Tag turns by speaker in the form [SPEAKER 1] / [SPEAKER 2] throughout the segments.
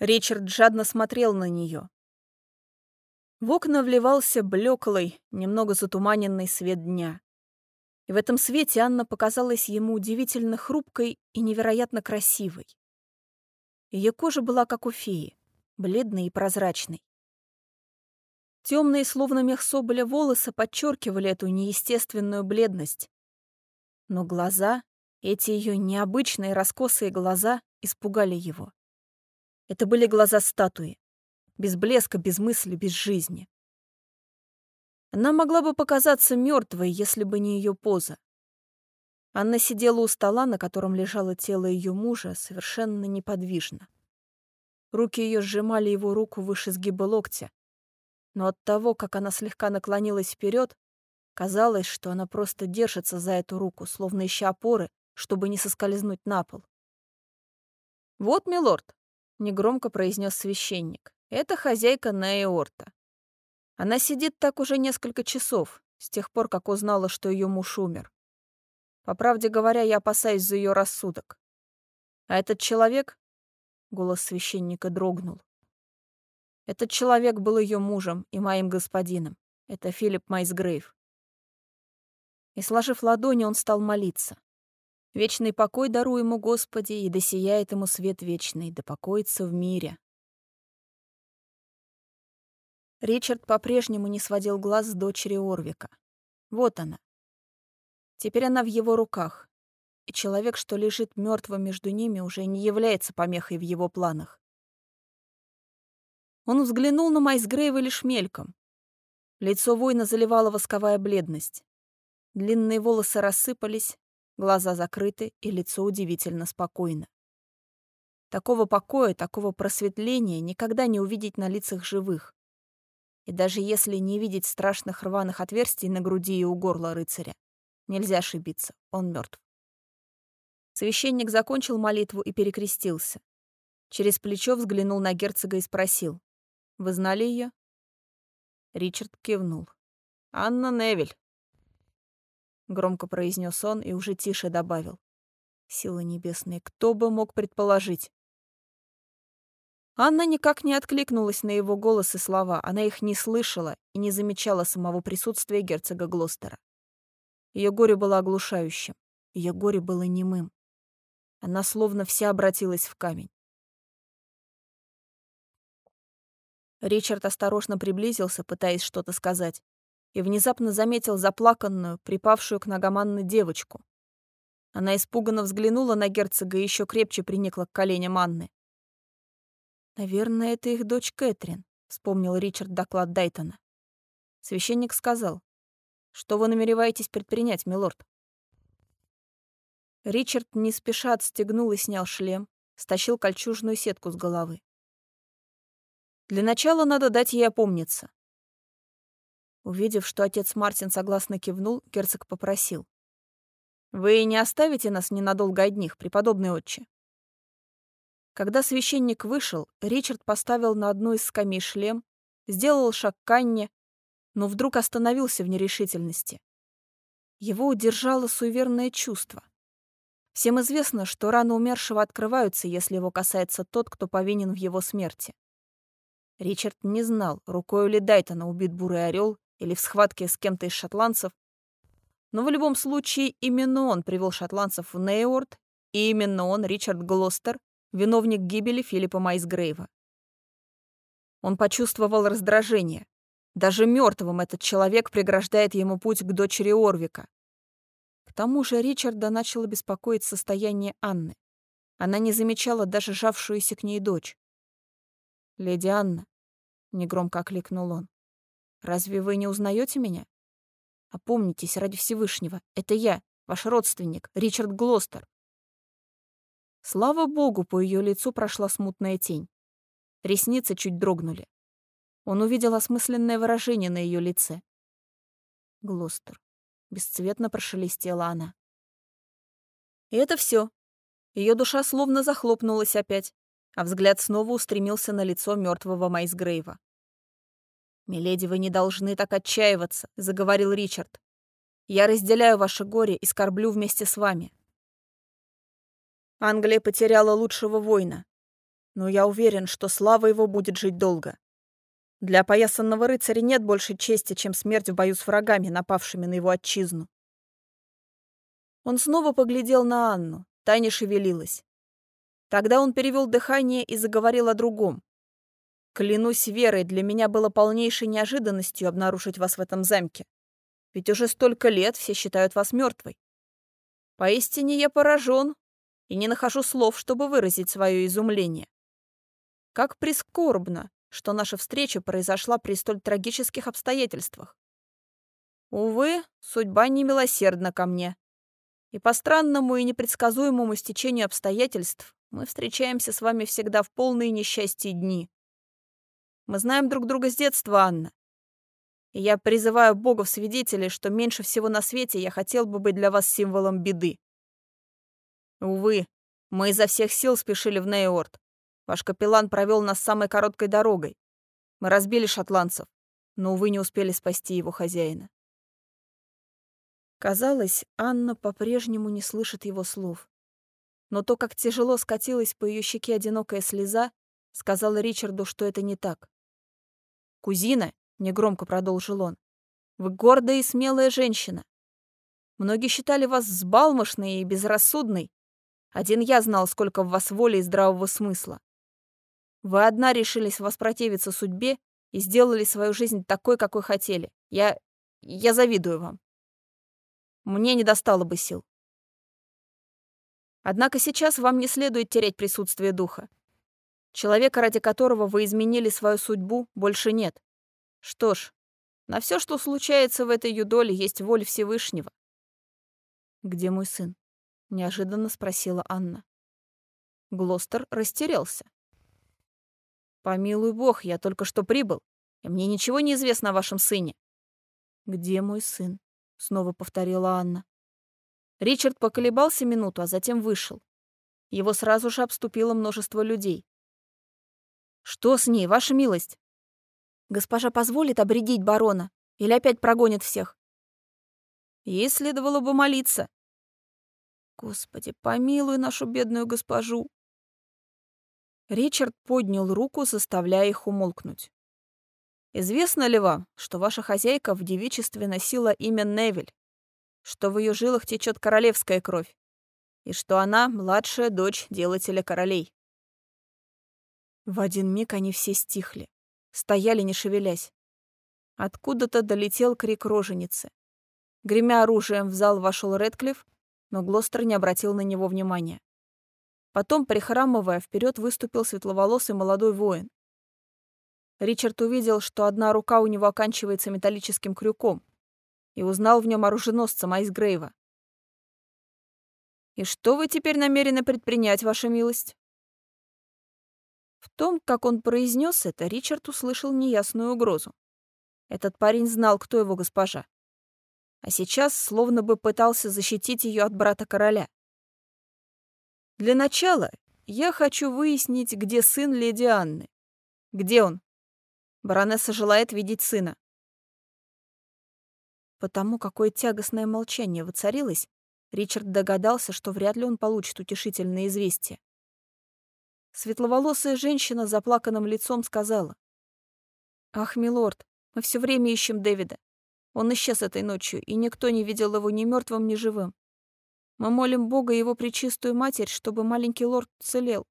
[SPEAKER 1] Ричард жадно смотрел на нее. В окна вливался блеклый, немного затуманенный свет дня. И в этом свете Анна показалась ему удивительно хрупкой и невероятно красивой. Ее кожа была как у феи, бледной и прозрачной. Темные, словно мех соболя, волосы подчеркивали эту неестественную бледность. Но глаза, эти ее необычные раскосые глаза, испугали его. Это были глаза статуи, без блеска, без мысли, без жизни. Она могла бы показаться мертвой, если бы не ее поза. Анна сидела у стола, на котором лежало тело ее мужа, совершенно неподвижно. Руки ее сжимали его руку выше сгиба локтя, но от того, как она слегка наклонилась вперед, казалось, что она просто держится за эту руку, словно ища опоры, чтобы не соскользнуть на пол. «Вот, милорд», — негромко произнес священник, — «это хозяйка Неиорта. Она сидит так уже несколько часов, с тех пор, как узнала, что ее муж умер. По правде говоря, я опасаюсь за ее рассудок. А этот человек...» — голос священника дрогнул. «Этот человек был ее мужем и моим господином. Это Филипп Майсгрейв». И, сложив ладони, он стал молиться. «Вечный покой даруй ему, Господи, и да сияет ему свет вечный, да покоится в мире». Ричард по-прежнему не сводил глаз с дочери Орвика. Вот она. Теперь она в его руках, и человек, что лежит мертвым между ними, уже не является помехой в его планах. Он взглянул на Майсгрейва лишь мельком. Лицо воина заливала восковая бледность. Длинные волосы рассыпались, глаза закрыты, и лицо удивительно спокойно. Такого покоя, такого просветления никогда не увидеть на лицах живых. И даже если не видеть страшных рваных отверстий на груди и у горла рыцаря, нельзя ошибиться, он мертв. Священник закончил молитву и перекрестился. Через плечо взглянул на герцога и спросил. «Вы знали ее? Ричард кивнул. «Анна Невель», — громко произнес он и уже тише добавил. «Силы небесные, кто бы мог предположить?» Анна никак не откликнулась на его голос и слова, она их не слышала и не замечала самого присутствия герцога Глостера. Ее горе было оглушающим, ее горе было немым. Она словно вся обратилась в камень. Ричард осторожно приблизился, пытаясь что-то сказать, и внезапно заметил заплаканную, припавшую к ногам Анны девочку. Она испуганно взглянула на герцога и еще крепче приникла к коленям Анны. «Наверное, это их дочь Кэтрин», — вспомнил Ричард доклад Дайтона. Священник сказал, «Что вы намереваетесь предпринять, милорд?» Ричард не спеша отстегнул и снял шлем, стащил кольчужную сетку с головы. «Для начала надо дать ей опомниться». Увидев, что отец Мартин согласно кивнул, герцог попросил. «Вы не оставите нас ненадолго одних, преподобный отче?» Когда священник вышел, Ричард поставил на одну из скамей шлем, сделал шаг к Анне, но вдруг остановился в нерешительности. Его удержало суеверное чувство. Всем известно, что раны умершего открываются, если его касается тот, кто повинен в его смерти. Ричард не знал, рукой ли Дайтона убит бурый орел или в схватке с кем-то из шотландцев, но в любом случае именно он привел шотландцев в Нейорд, и именно он, Ричард Глостер, виновник гибели Филиппа Майсгрейва. Он почувствовал раздражение. Даже мертвым этот человек преграждает ему путь к дочери Орвика. К тому же Ричарда начало беспокоить состояние Анны. Она не замечала даже жавшуюся к ней дочь. «Леди Анна», — негромко окликнул он, — «разве вы не узнаете меня? Опомнитесь ради Всевышнего, это я, ваш родственник, Ричард Глостер. Слава богу, по ее лицу прошла смутная тень. Ресницы чуть дрогнули. Он увидел осмысленное выражение на ее лице. Глостер. Бесцветно прошелестела она. И это все. Ее душа словно захлопнулась опять, а взгляд снова устремился на лицо мертвого Майсгрейва. «Миледи, вы не должны так отчаиваться», — заговорил Ричард. «Я разделяю ваше горе и скорблю вместе с вами. Англия потеряла лучшего воина. Но я уверен, что слава его будет жить долго. Для опоясанного рыцаря нет больше чести, чем смерть в бою с врагами, напавшими на его отчизну. Он снова поглядел на Анну. Та не шевелилась. Тогда он перевел дыхание и заговорил о другом. «Клянусь верой, для меня было полнейшей неожиданностью обнаружить вас в этом замке. Ведь уже столько лет все считают вас мертвой. Поистине я поражен и не нахожу слов, чтобы выразить свое изумление. Как прискорбно, что наша встреча произошла при столь трагических обстоятельствах. Увы, судьба не милосердна ко мне. И по странному и непредсказуемому стечению обстоятельств мы встречаемся с вами всегда в полные несчастья дни. Мы знаем друг друга с детства, Анна. И я призываю Бога в свидетели, что меньше всего на свете я хотел бы быть для вас символом беды. Увы, мы изо всех сил спешили в Нейорд. Ваш капеллан провел нас самой короткой дорогой. Мы разбили шотландцев, но, увы, не успели спасти его хозяина. Казалось, Анна по-прежнему не слышит его слов. Но то, как тяжело скатилась по ее щеке одинокая слеза, сказала Ричарду, что это не так. «Кузина», — негромко продолжил он, — «вы гордая и смелая женщина. Многие считали вас взбалмошной и безрассудной. Один я знал, сколько в вас воли и здравого смысла. Вы одна решились воспротивиться судьбе и сделали свою жизнь такой, какой хотели. Я... я завидую вам. Мне не достало бы сил. Однако сейчас вам не следует терять присутствие духа. Человека, ради которого вы изменили свою судьбу, больше нет. Что ж, на все, что случается в этой юдоле, есть воля Всевышнего. «Где мой сын?» — неожиданно спросила Анна. Глостер растерялся. «Помилуй бог, я только что прибыл, и мне ничего не известно о вашем сыне». «Где мой сын?» — снова повторила Анна. Ричард поколебался минуту, а затем вышел. Его сразу же обступило множество людей. «Что с ней, ваша милость?» «Госпожа позволит обредить барона или опять прогонит всех?» Ей следовало бы молиться. «Господи, помилуй нашу бедную госпожу!» Ричард поднял руку, заставляя их умолкнуть. Известно ли вам, что ваша хозяйка в девичестве носила имя Невель, что в ее жилах течет королевская кровь, и что она младшая дочь делателя королей? В один миг они все стихли, стояли не шевелясь. Откуда-то долетел крик роженицы. Гремя оружием в зал вошел Редклифф, но Глостер не обратил на него внимания. Потом, прихрамывая, вперед выступил светловолосый молодой воин. Ричард увидел, что одна рука у него оканчивается металлическим крюком, и узнал в нем оруженосца Майсгрейва. «И что вы теперь намерены предпринять, ваша милость?» В том, как он произнес это, Ричард услышал неясную угрозу. Этот парень знал, кто его госпожа. А сейчас словно бы пытался защитить ее от брата короля. «Для начала я хочу выяснить, где сын леди Анны. Где он?» Баронесса желает видеть сына. Потому какое тягостное молчание воцарилось, Ричард догадался, что вряд ли он получит утешительное известие. Светловолосая женщина с заплаканным лицом сказала. «Ах, милорд, мы все время ищем Дэвида. Он исчез этой ночью, и никто не видел его ни мертвым, ни живым. Мы молим Бога и его пречистую матерь, чтобы маленький лорд целел.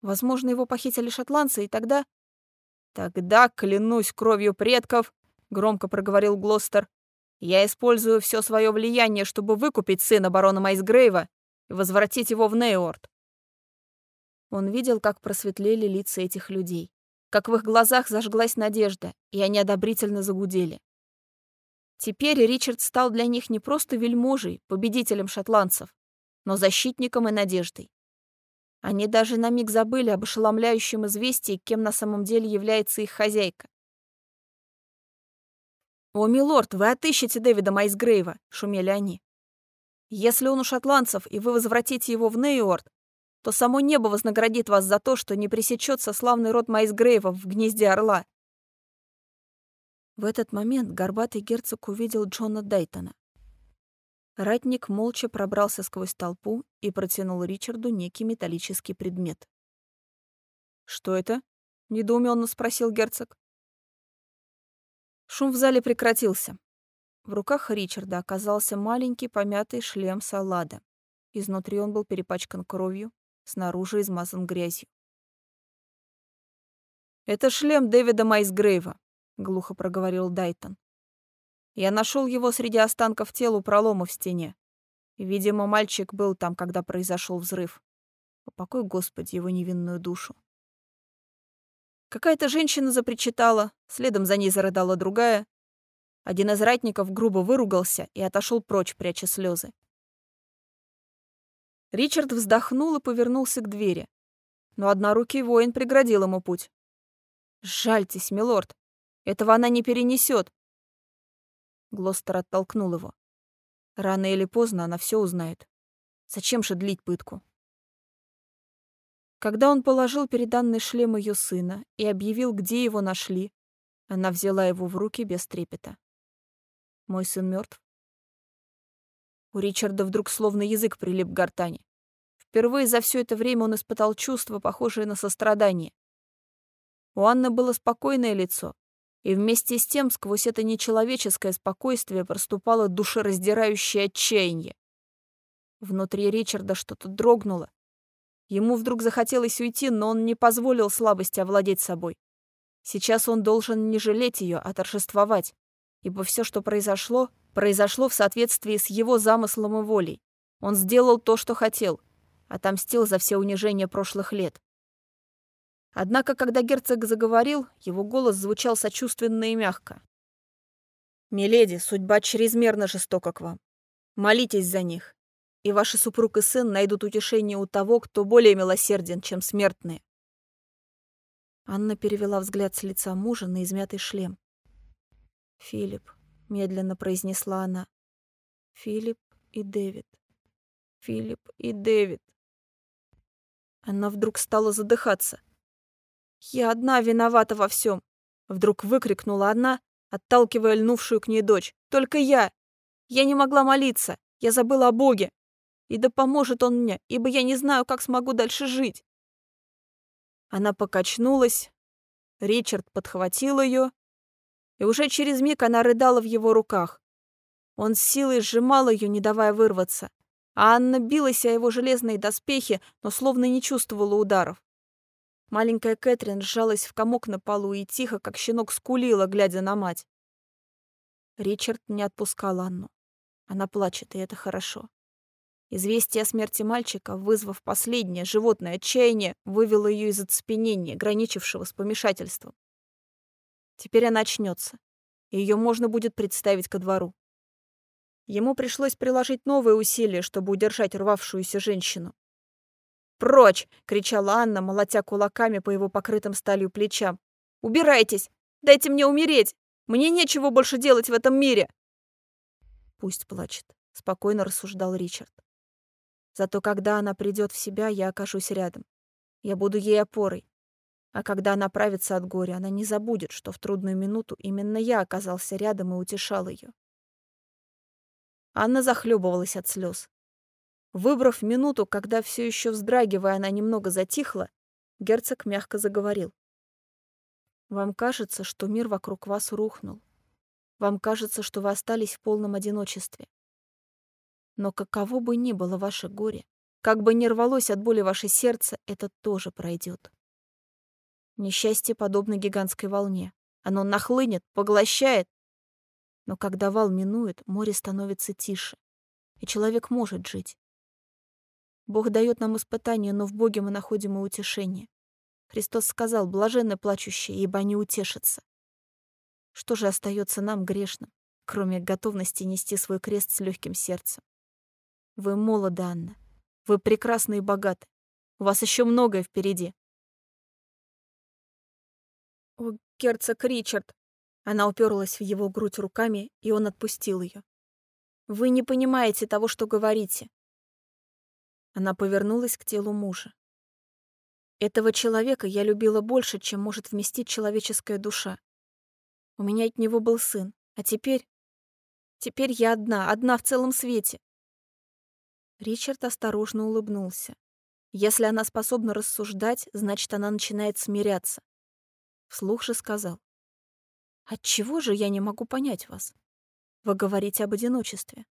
[SPEAKER 1] Возможно, его похитили шотландцы, и тогда «Тогда, клянусь кровью предков», — громко проговорил Глостер, «я использую все свое влияние, чтобы выкупить сына барона Майсгрейва и возвратить его в Нейорд». Он видел, как просветлели лица этих людей, как в их глазах зажглась надежда, и они одобрительно загудели. Теперь Ричард стал для них не просто вельможей, победителем шотландцев, но защитником и надеждой. Они даже на миг забыли об ошеломляющем известии, кем на самом деле является их хозяйка. «О, милорд, вы отыщете Дэвида Майсгрейва!» — шумели они. «Если он у шотландцев, и вы возвратите его в Нейорд, то само небо вознаградит вас за то, что не пресечется славный род Майсгрейва в гнезде орла». В этот момент горбатый герцог увидел Джона Дайтона. Ратник молча пробрался сквозь толпу и протянул Ричарду некий металлический предмет. «Что это?» — недоуменно спросил герцог. Шум в зале прекратился. В руках Ричарда оказался маленький помятый шлем салада. Изнутри он был перепачкан кровью, снаружи измазан грязью. «Это шлем Дэвида Майсгрейва», — глухо проговорил Дайтон. «Я нашел его среди останков тел у пролома в стене. Видимо, мальчик был там, когда произошел взрыв. Упокой, Господи, его невинную душу». Какая-то женщина запричитала, следом за ней зарыдала другая, один из ратников грубо выругался и отошел прочь, пряча слезы. Ричард вздохнул и повернулся к двери, но однорукий воин преградил ему путь. «Жальтесь, милорд, этого она не перенесет. Глостер оттолкнул его. Рано или поздно она все узнает. Зачем же длить пытку? Когда он положил переданный шлем ее сына и объявил, где его нашли, она взяла его в руки без трепета. Мой сын мертв. У Ричарда вдруг словно язык прилип к гортани. Впервые за все это время он испытал чувство, похожее на сострадание. У Анны было спокойное лицо, и вместе с тем сквозь это нечеловеческое спокойствие проступало душераздирающее отчаяние. Внутри Ричарда что-то дрогнуло. Ему вдруг захотелось уйти, но он не позволил слабости овладеть собой. Сейчас он должен не жалеть ее, а торжествовать ибо все, что произошло, произошло в соответствии с его замыслом и волей. Он сделал то, что хотел, отомстил за все унижения прошлых лет. Однако, когда герцог заговорил, его голос звучал сочувственно и мягко. «Миледи, судьба чрезмерно жестока к вам. Молитесь за них, и ваши супруг и сын найдут утешение у того, кто более милосерден, чем смертные». Анна перевела взгляд с лица мужа на измятый шлем. «Филипп», — медленно произнесла она. «Филипп и Дэвид. Филипп и Дэвид». Она вдруг стала задыхаться. «Я одна виновата во всем!» Вдруг выкрикнула она, отталкивая льнувшую к ней дочь. «Только я! Я не могла молиться! Я забыла о Боге! И да поможет Он мне, ибо я не знаю, как смогу дальше жить!» Она покачнулась. Ричард подхватил ее и уже через миг она рыдала в его руках. Он с силой сжимал ее, не давая вырваться, а Анна билась о его железные доспехи, но словно не чувствовала ударов. Маленькая Кэтрин сжалась в комок на полу и тихо, как щенок, скулила, глядя на мать. Ричард не отпускал Анну. Она плачет, и это хорошо. Известие о смерти мальчика, вызвав последнее животное отчаяние, вывело ее из оцепенения, граничившего с помешательством. Теперь она очнется, и ее можно будет представить ко двору. Ему пришлось приложить новые усилия, чтобы удержать рвавшуюся женщину. «Прочь!» — кричала Анна, молотя кулаками по его покрытым сталью плечам. «Убирайтесь! Дайте мне умереть! Мне нечего больше делать в этом мире!» «Пусть плачет», — спокойно рассуждал Ричард. «Зато когда она придет в себя, я окажусь рядом. Я буду ей опорой. А когда она правится от горя, она не забудет, что в трудную минуту именно я оказался рядом и утешал ее. Анна захлебывалась от слез. Выбрав минуту, когда все еще вздрагивая, она немного затихла, герцог мягко заговорил. «Вам кажется, что мир вокруг вас рухнул. Вам кажется, что вы остались в полном одиночестве. Но каково бы ни было ваше горе, как бы ни рвалось от боли ваше сердце, это тоже пройдет. Несчастье подобно гигантской волне. Оно нахлынет, поглощает. Но когда вал минует, море становится тише, и человек может жить. Бог дает нам испытания, но в Боге мы находим и утешение. Христос сказал, блаженны плачущие, ибо они утешатся. Что же остается нам, грешным, кроме готовности нести свой крест с легким сердцем? Вы молоды, Анна. Вы прекрасны и богаты. У вас еще многое впереди. Герцог Ричард!» Она уперлась в его грудь руками, и он отпустил ее. «Вы не понимаете того, что говорите». Она повернулась к телу мужа. Этого человека я любила больше, чем может вместить человеческая душа. У меня от него был сын, а теперь... Теперь я одна, одна в целом свете. Ричард осторожно улыбнулся. Если она способна рассуждать, значит, она начинает смиряться. Вслух же сказал. «Отчего же я не могу понять вас? Вы говорите об одиночестве.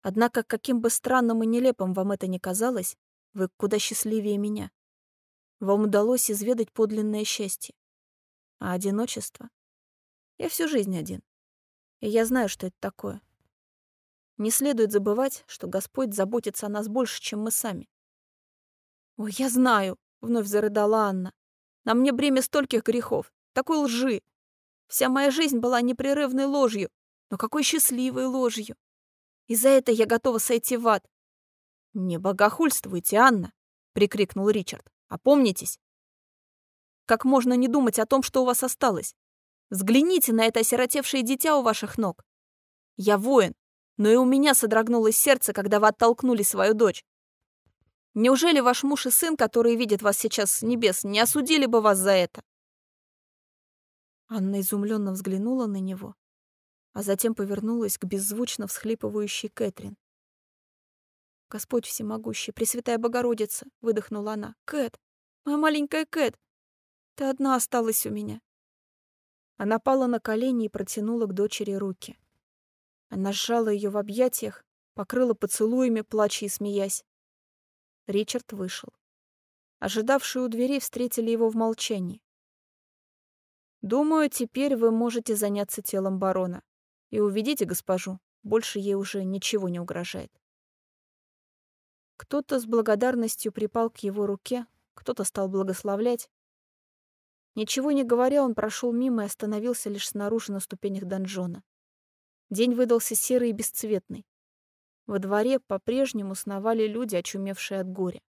[SPEAKER 1] Однако, каким бы странным и нелепым вам это ни казалось, вы куда счастливее меня. Вам удалось изведать подлинное счастье. А одиночество? Я всю жизнь один. И я знаю, что это такое. Не следует забывать, что Господь заботится о нас больше, чем мы сами. «Ой, я знаю», — вновь зарыдала Анна. «На мне бремя стольких грехов, такой лжи. Вся моя жизнь была непрерывной ложью, но какой счастливой ложью. И за это я готова сойти в ад». «Не богохульствуйте, Анна», — прикрикнул Ричард. «Опомнитесь. Как можно не думать о том, что у вас осталось? Взгляните на это осиротевшее дитя у ваших ног. Я воин, но и у меня содрогнулось сердце, когда вы оттолкнули свою дочь. Неужели ваш муж и сын, которые видят вас сейчас с небес, не осудили бы вас за это?» Анна изумленно взглянула на него, а затем повернулась к беззвучно всхлипывающей Кэтрин. «Господь всемогущий, Пресвятая Богородица!» — выдохнула она. «Кэт! Моя маленькая Кэт! Ты одна осталась у меня!» Она пала на колени и протянула к дочери руки. Она сжала ее в объятиях, покрыла поцелуями, плача и смеясь. Ричард вышел. Ожидавшие у дверей встретили его в молчании. «Думаю, теперь вы можете заняться телом барона. И уведите госпожу, больше ей уже ничего не угрожает». Кто-то с благодарностью припал к его руке, кто-то стал благословлять. Ничего не говоря, он прошел мимо и остановился лишь снаружи на ступенях донжона. День выдался серый и бесцветный. Во дворе по-прежнему сновали люди, очумевшие от горя.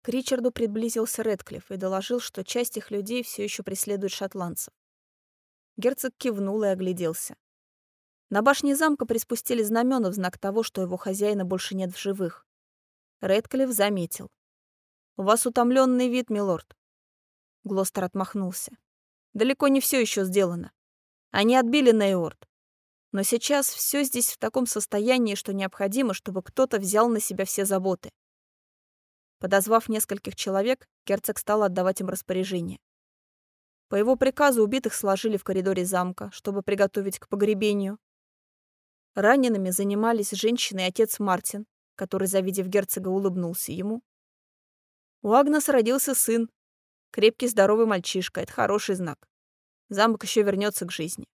[SPEAKER 1] К Ричарду приблизился Редклифф и доложил, что часть их людей все еще преследует шотландцев. Герцог кивнул и огляделся. На башне замка приспустили знамена в знак того, что его хозяина больше нет в живых. Редклифф заметил. «У вас утомленный вид, милорд». Глостер отмахнулся. «Далеко не все еще сделано. Они отбили Нейорд. Но сейчас все здесь в таком состоянии, что необходимо, чтобы кто-то взял на себя все заботы. Подозвав нескольких человек, герцог стал отдавать им распоряжение. По его приказу убитых сложили в коридоре замка, чтобы приготовить к погребению. Ранеными занимались женщины и отец Мартин, который, завидев герцога, улыбнулся ему. У Агнес родился сын. Крепкий, здоровый мальчишка. Это хороший знак. Замок еще вернется к жизни.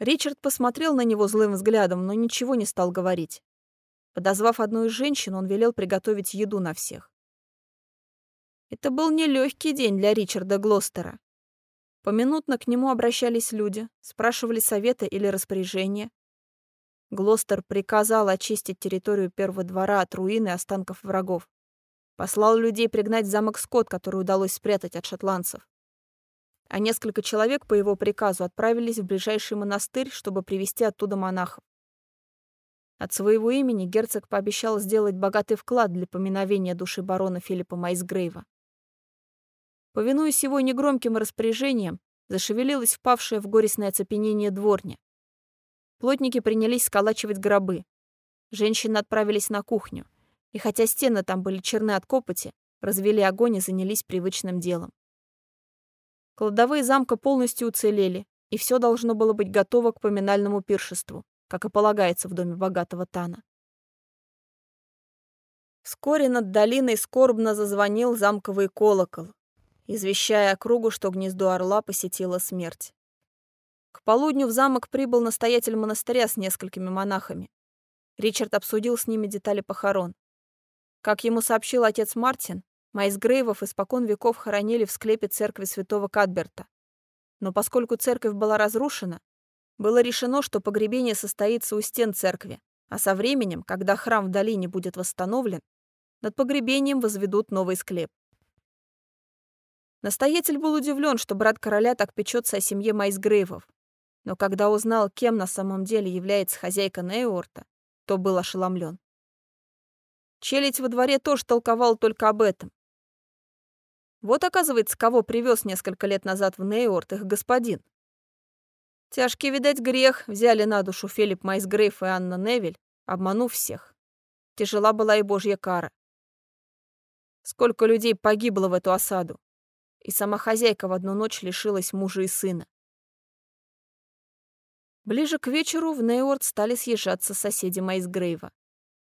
[SPEAKER 1] Ричард посмотрел на него злым взглядом, но ничего не стал говорить. Подозвав одну из женщин, он велел приготовить еду на всех. Это был нелегкий день для Ричарда Глостера. Поминутно к нему обращались люди, спрашивали совета или распоряжения. Глостер приказал очистить территорию первого двора от руин и останков врагов. Послал людей пригнать замок Скотт, который удалось спрятать от шотландцев а несколько человек по его приказу отправились в ближайший монастырь, чтобы привести оттуда монахов. От своего имени герцог пообещал сделать богатый вклад для поминовения души барона Филиппа Майсгрейва. Повинуясь его негромким распоряжениям, зашевелилась впавшая в горестное оцепенение дворня. Плотники принялись сколачивать гробы. Женщины отправились на кухню, и хотя стены там были черны от копоти, развели огонь и занялись привычным делом. Кладовые замка полностью уцелели, и все должно было быть готово к поминальному пиршеству, как и полагается в доме богатого Тана. Вскоре над долиной скорбно зазвонил замковый колокол, извещая округу, что гнездо орла посетила смерть. К полудню в замок прибыл настоятель монастыря с несколькими монахами. Ричард обсудил с ними детали похорон. Как ему сообщил отец Мартин, Майсгрейвов испокон веков хоронили в склепе церкви святого Кадберта. Но поскольку церковь была разрушена, было решено, что погребение состоится у стен церкви, а со временем, когда храм в долине будет восстановлен, над погребением возведут новый склеп. Настоятель был удивлен, что брат короля так печется о семье Майсгрейвов, но когда узнал, кем на самом деле является хозяйка Нейорта, то был ошеломлен. Челядь во дворе тоже толковал только об этом. Вот, оказывается, кого привез несколько лет назад в Нейорт их господин. Тяжкий, видать, грех взяли на душу Филипп Майсгрейв и Анна Невель, обманув всех. тяжела была и божья кара. Сколько людей погибло в эту осаду, и сама хозяйка в одну ночь лишилась мужа и сына. Ближе к вечеру в Нейорд стали съезжаться соседи Майсгрейва,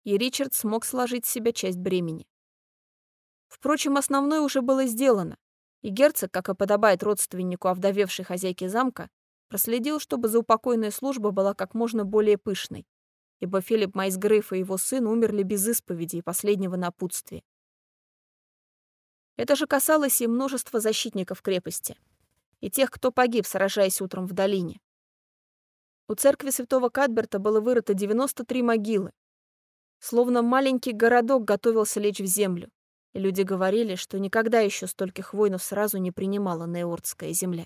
[SPEAKER 1] и Ричард смог сложить в себя часть бремени. Впрочем, основное уже было сделано, и герцог, как и подобает родственнику овдовевшей хозяйки замка, проследил, чтобы заупокойная служба была как можно более пышной, ибо Филипп Майсгрейв и его сын умерли без исповеди и последнего напутствия. Это же касалось и множества защитников крепости, и тех, кто погиб, сражаясь утром в долине. У церкви святого Кадберта было вырыто 93 могилы. Словно маленький городок готовился лечь в землю, люди говорили, что никогда еще стольких воинов сразу не принимала Неордская земля.